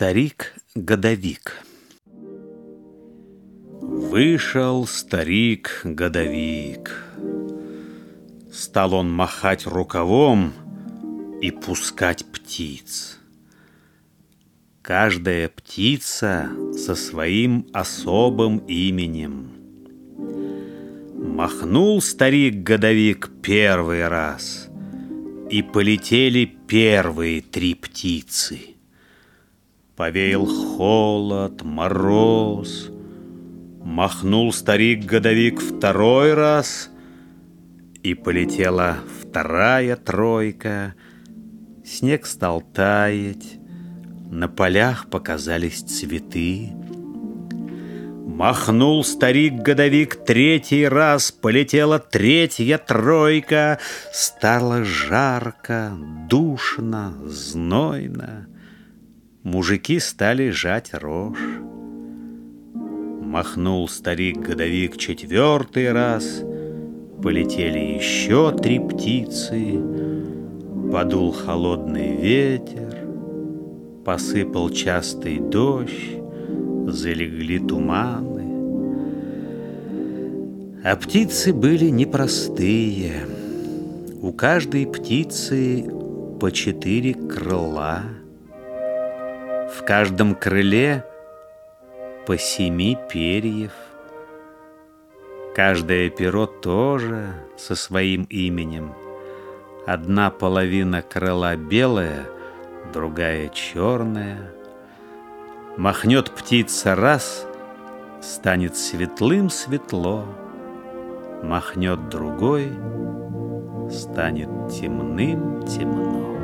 Старик-годовик Вышел старик-годовик. Стал он махать рукавом и пускать птиц. Каждая птица со своим особым именем. Махнул старик-годовик первый раз, и полетели первые три птицы. Повеял холод, мороз, Махнул старик-годовик второй раз, И полетела вторая тройка. Снег стал таять, на полях показались цветы. Махнул старик-годовик третий раз, Полетела третья тройка. Стало жарко, душно, знойно. Мужики стали жать рожь. Махнул старик-годовик четвертый раз, Полетели еще три птицы, Подул холодный ветер, Посыпал частый дождь, Залегли туманы. А птицы были непростые. У каждой птицы по четыре крыла — в каждом крыле по семи перьев. Каждое перо тоже со своим именем. Одна половина крыла белая, другая черная. Махнет птица раз, станет светлым светло. Махнет другой, станет темным темно.